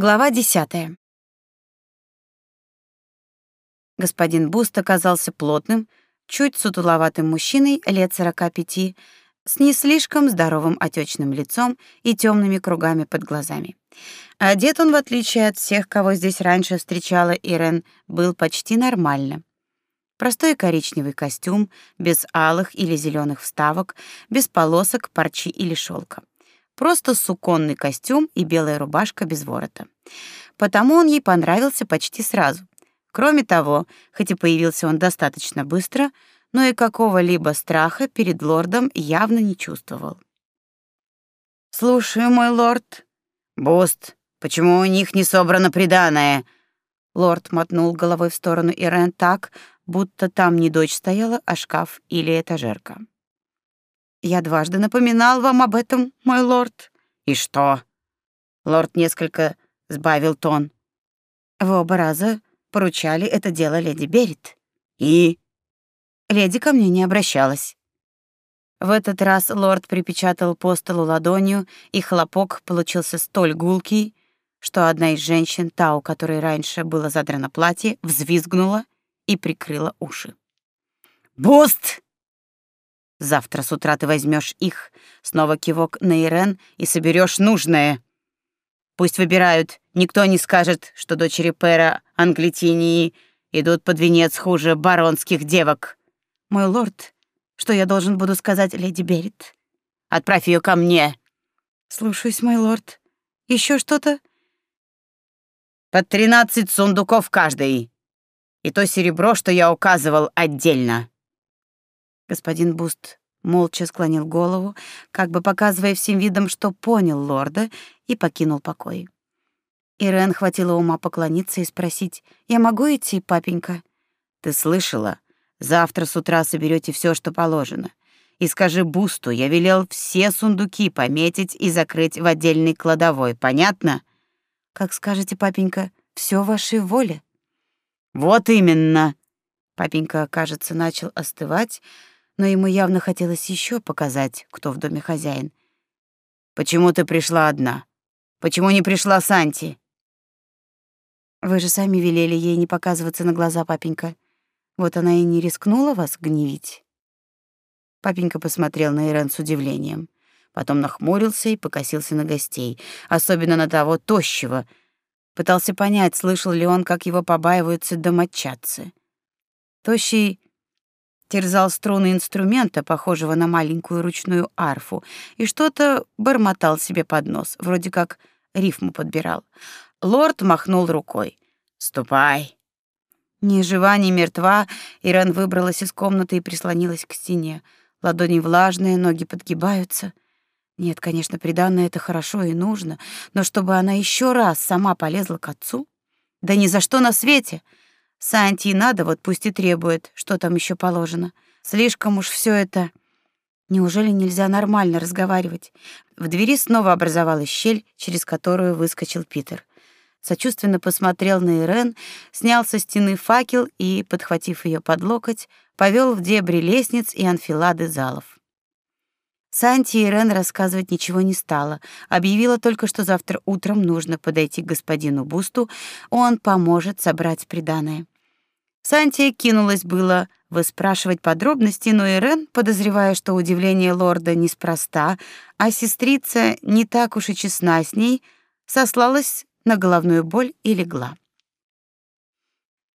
Глава 10. Господин Буст оказался плотным, чуть сутуловатым мужчиной лет 45, с не слишком здоровым отечным лицом и темными кругами под глазами. Одет он, в отличие от всех, кого здесь раньше встречала Ирен, был почти нормально. Простой коричневый костюм, без алых или зеленых вставок, без полосок, парчи или шелка. Просто суконный костюм и белая рубашка без ворота. Потому он ей понравился почти сразу. Кроме того, хоть и появился он достаточно быстро, но и какого-либо страха перед лордом явно не чувствовал. «Слушаю, мой лорд». «Буст, почему у них не собрано приданое?» Лорд мотнул головой в сторону Ирен так, будто там не дочь стояла, а шкаф или этажерка. Я дважды напоминал вам об этом, мой лорд. И что? Лорд несколько сбавил тон. В оба раза поручали это дело леди Берет. И леди ко мне не обращалась. В этот раз лорд припечатал по столу ладонью, и хлопок получился столь гулкий, что одна из женщин, та, у которой раньше было задрано платье, взвизгнула и прикрыла уши. «Буст!» Завтра с утра ты возьмешь их, снова кивок на Ирен и соберешь нужное. Пусть выбирают, никто не скажет, что дочери Пера Англитинии идут под венец хуже баронских девок. Мой лорд, что я должен буду сказать леди Берет? Отправь ее ко мне. Слушаюсь, мой лорд. Еще что-то? Под тринадцать сундуков каждый. И то серебро, что я указывал, отдельно. Господин Буст молча склонил голову, как бы показывая всем видом, что понял лорда, и покинул покой. Ирен хватило ума поклониться и спросить: "Я могу идти, папенька?" "Ты слышала? Завтра с утра соберете все, что положено. И скажи Бусту, я велел все сундуки пометить и закрыть в отдельной кладовой, понятно?" "Как скажете, папенька, все вашей воле." "Вот именно." Папенька, кажется, начал остывать, но ему явно хотелось еще показать, кто в доме хозяин. Почему ты пришла одна? Почему не пришла Санти? Вы же сами велели ей не показываться на глаза, папенька. Вот она и не рискнула вас гневить. Папенька посмотрел на Ирен с удивлением, потом нахмурился и покосился на гостей, особенно на того тощего. Пытался понять, слышал ли он, как его побаиваются домочадцы. Тощий терзал струны инструмента, похожего на маленькую ручную арфу, и что-то бормотал себе под нос, вроде как рифму подбирал. Лорд махнул рукой. «Ступай». Ни жива, ни мертва, Ирен выбралась из комнаты и прислонилась к стене. Ладони влажные, ноги подгибаются. Нет, конечно, приданное это хорошо и нужно, но чтобы она еще раз сама полезла к отцу? Да ни за что на свете! — Санти надо, вот пусть и требует, что там еще положено. Слишком уж все это... Неужели нельзя нормально разговаривать? В двери снова образовалась щель, через которую выскочил Питер. Сочувственно посмотрел на Ирен, снял со стены факел и, подхватив ее под локоть, повел в дебри лестниц и анфилады залов. Санти Ирен рассказывать ничего не стала, объявила только, что завтра утром нужно подойти к господину Бусту, он поможет собрать приданое. Санти кинулась было выспрашивать подробности, но Ирен, подозревая, что удивление лорда неспроста, а сестрица не так уж и честна с ней, сослалась на головную боль и легла.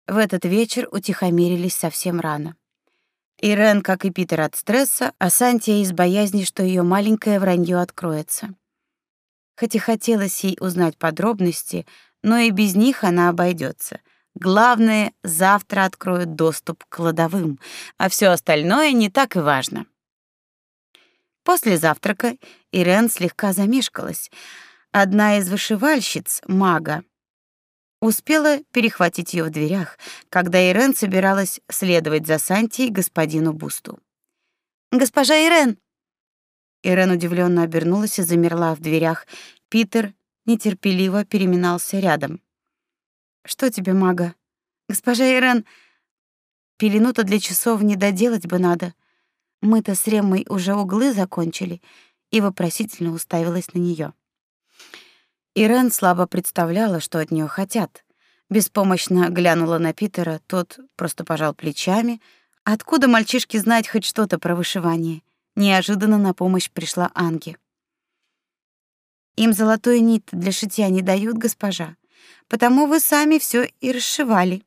В этот вечер утихомирились совсем рано. Ирен, как и Питер от стресса, а Сантия из боязни, что ее маленькое вранье откроется. Хоть и хотелось ей узнать подробности, но и без них она обойдется. Главное, завтра откроют доступ к кладовым, а все остальное не так и важно. После завтрака Ирен слегка замешкалась. Одна из вышивальщиц, мага, успела перехватить ее в дверях, когда Ирен собиралась следовать за Сантией господину Бусту. «Госпожа Ирен!» Ирен удивленно обернулась и замерла в дверях. Питер нетерпеливо переминался рядом. «Что тебе, мага?» «Госпожа Ирен, пелену-то для часов не доделать бы надо. Мы-то с Ремой уже углы закончили» и вопросительно уставилась на нее. Ирен слабо представляла, что от нее хотят. Беспомощно глянула на Питера, тот просто пожал плечами. Откуда мальчишке знать хоть что-то про вышивание? Неожиданно на помощь пришла Анги. Им золотую нить для шитья не дают, госпожа. Потому вы сами все и расшивали.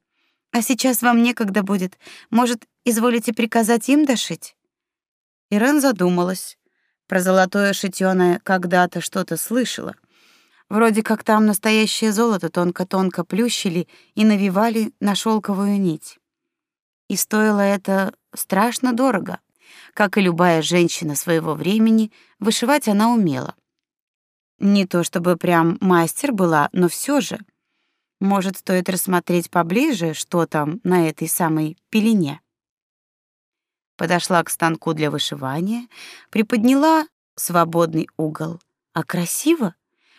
А сейчас вам некогда будет. Может, изволите приказать им дошить? Ирен задумалась. Про золотое шитьё она когда-то что-то слышала. Вроде как там настоящее золото тонко-тонко плющили и навивали на шелковую нить. И стоило это страшно дорого. Как и любая женщина своего времени, вышивать она умела. Не то чтобы прям мастер была, но все же. Может, стоит рассмотреть поближе, что там на этой самой пелене. Подошла к станку для вышивания, приподняла свободный угол. А красиво?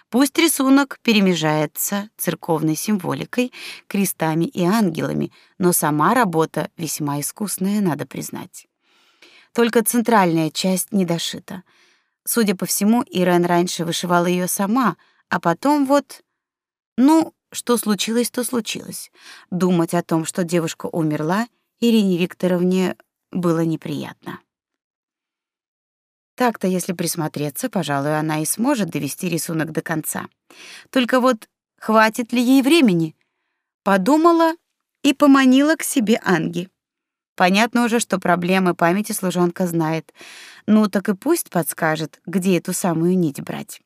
Пусть рисунок перемежается церковной символикой, крестами и ангелами, но сама работа весьма искусная, надо признать. Только центральная часть не дошита. Судя по всему, Ирен раньше вышивала ее сама, а потом вот... Ну, что случилось, то случилось. Думать о том, что девушка умерла, Ирине Викторовне было неприятно. Так-то, если присмотреться, пожалуй, она и сможет довести рисунок до конца. Только вот хватит ли ей времени? Подумала и поманила к себе Анги. Понятно уже, что проблемы памяти служанка знает. Ну так и пусть подскажет, где эту самую нить брать.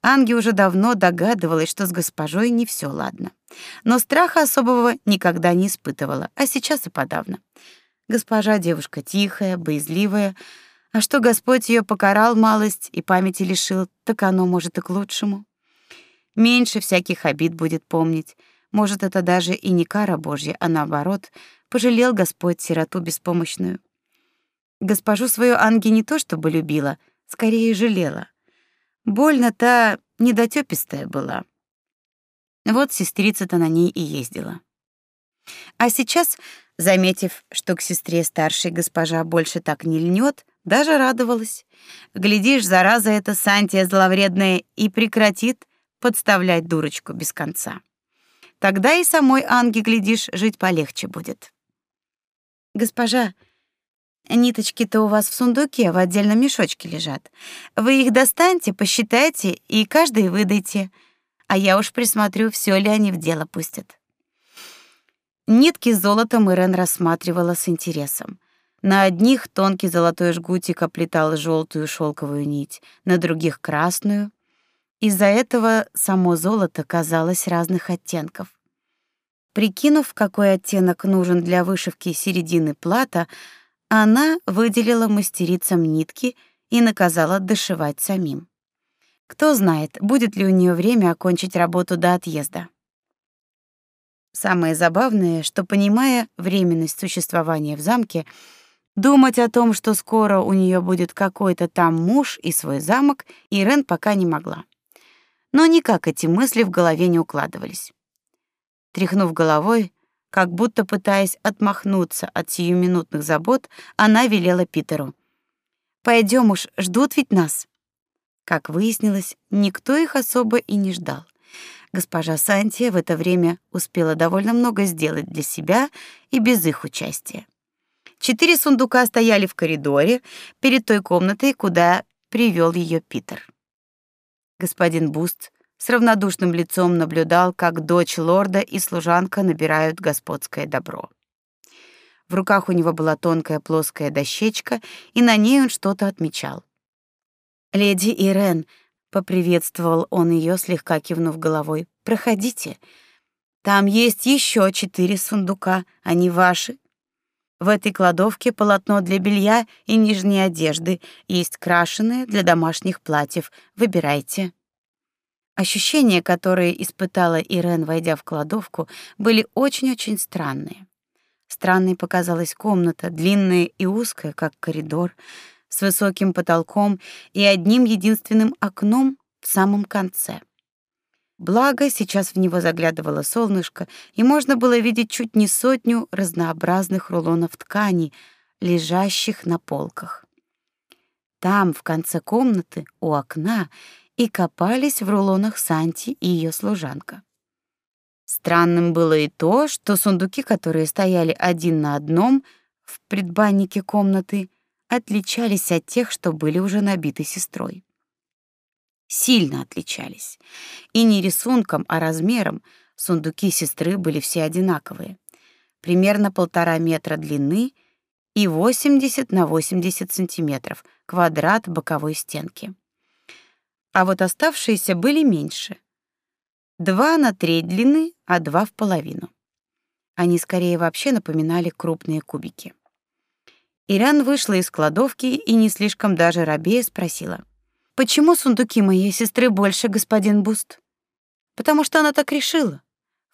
Анги уже давно догадывалась, что с госпожой не все ладно. Но страха особого никогда не испытывала, а сейчас и подавно. Госпожа девушка тихая, боязливая, а что Господь ее покарал малость и памяти лишил, так оно может и к лучшему. Меньше всяких обид будет помнить. Может, это даже и не кара Божья, а наоборот, пожалел Господь сироту беспомощную. Госпожу свою Анги не то чтобы любила, скорее жалела. Больно та недотёпистая была. Вот сестрица-то на ней и ездила. А сейчас, заметив, что к сестре старшей госпожа больше так не льнет, даже радовалась. Глядишь, зараза эта Сантия зловредная и прекратит подставлять дурочку без конца. Тогда и самой Анге, глядишь, жить полегче будет. Госпожа, ниточки-то у вас в сундуке в отдельном мешочке лежат. Вы их достаньте, посчитайте и каждый выдайте. А я уж присмотрю, все ли они в дело пустят. Нитки с золотом Ирен рассматривала с интересом. На одних тонкий золотой жгутик оплетал желтую шелковую нить, на других — красную. Из-за этого само золото казалось разных оттенков. Прикинув, какой оттенок нужен для вышивки середины плата, она выделила мастерицам нитки и наказала дошивать самим. Кто знает, будет ли у нее время окончить работу до отъезда. Самое забавное, что, понимая временность существования в замке, Думать о том, что скоро у нее будет какой-то там муж и свой замок, Ирен пока не могла. Но никак эти мысли в голове не укладывались. Тряхнув головой, как будто пытаясь отмахнуться от сиюминутных забот, она велела Питеру: "Пойдем уж, ждут ведь нас". Как выяснилось, никто их особо и не ждал. Госпожа Сантия в это время успела довольно много сделать для себя и без их участия. Четыре сундука стояли в коридоре перед той комнатой, куда привел ее Питер. Господин Буст с равнодушным лицом наблюдал, как дочь лорда и служанка набирают господское добро. В руках у него была тонкая плоская дощечка, и на ней он что-то отмечал. «Леди Ирен», — поприветствовал он ее, слегка кивнув головой, — «проходите. Там есть еще четыре сундука, они ваши. В этой кладовке полотно для белья и нижней одежды, есть крашеные для домашних платьев. Выбирайте. Ощущения, которые испытала Ирен, войдя в кладовку, были очень-очень странные. Странной показалась комната, длинная и узкая, как коридор, с высоким потолком и одним единственным окном в самом конце. Благо, сейчас в него заглядывало солнышко, и можно было видеть чуть не сотню разнообразных рулонов ткани, лежащих на полках. Там, в конце комнаты, у окна, и копались в рулонах Санти и ее служанка. Странным было и то, что сундуки, которые стояли один на одном в предбаннике комнаты, отличались от тех, что были уже набиты сестрой. Сильно отличались. И не рисунком, а размером сундуки сестры были все одинаковые. Примерно полтора метра длины и 80 на 80 сантиметров, квадрат боковой стенки. А вот оставшиеся были меньше — Два на треть длины, а два в половину. Они скорее вообще напоминали крупные кубики. Иран вышла из кладовки и не слишком даже робея спросила: "Почему сундуки моей сестры больше, господин Буст?" "Потому что она так решила",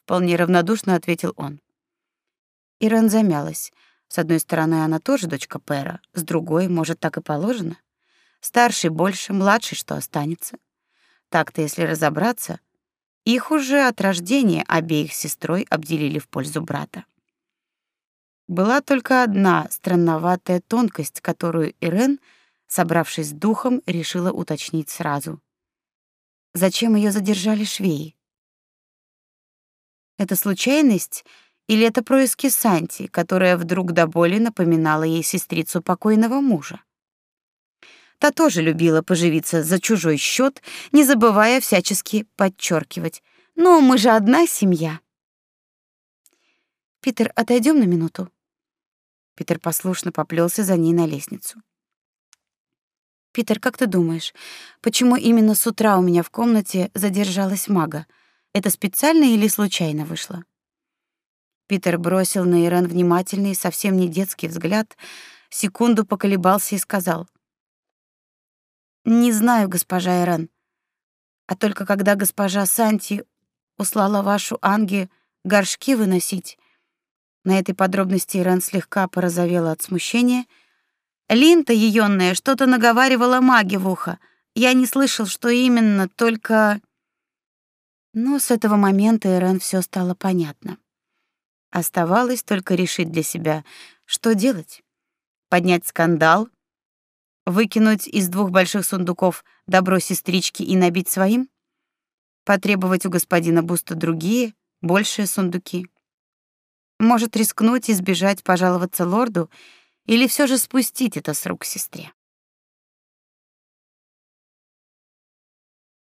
вполне равнодушно ответил он. Иран замялась. С одной стороны, она тоже дочка Пэра, с другой, может, так и положено. Старший больше, младший что останется. Так-то, если разобраться, их уже от рождения обеих сестрой обделили в пользу брата. Была только одна странноватая тонкость, которую Ирен, собравшись с духом, решила уточнить сразу. Зачем ее задержали швеи? Это случайность или это происки Санти, которая вдруг до боли напоминала ей сестрицу покойного мужа? Та тоже любила поживиться за чужой счет, не забывая всячески подчеркивать: "Но мы же одна семья". Питер, отойдем на минуту. Питер послушно поплелся за ней на лестницу. Питер, как ты думаешь, почему именно с утра у меня в комнате задержалась мага? Это специально или случайно вышло? Питер бросил на Ирен внимательный, совсем не детский взгляд, секунду поколебался и сказал: не знаю, госпожа Эрен. А только когда госпожа Санти услала вашу Анге горшки выносить, на этой подробности Ирен слегка порозовела от смущения. Линта еённая что-то наговаривала маге в ухо. Я не слышал, что именно, только... Но с этого момента Ирен всё стало понятно. Оставалось только решить для себя, что делать. Поднять скандал Выкинуть из двух больших сундуков добро сестрички и набить своим? Потребовать у господина Буста другие, большие сундуки? Может, рискнуть и сбежать, пожаловаться лорду или все же спустить это с рук сестре?